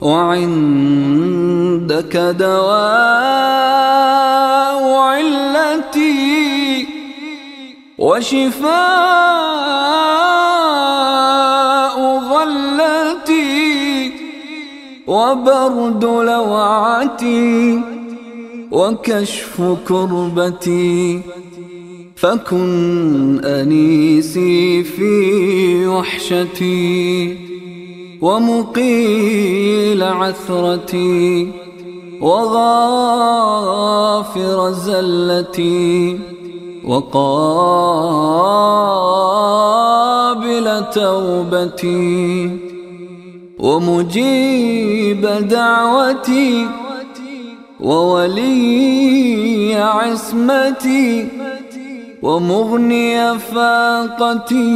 وعندك دواء علتي وشفاء غلتي وبرد لوعتي وكشف كربتي فكن أنيسي في وحشتي ومقيل عثرتي وغافر زلتي وقابل توبتي ومجيب دعوتي وولي عصمتي ومغني فاقتي.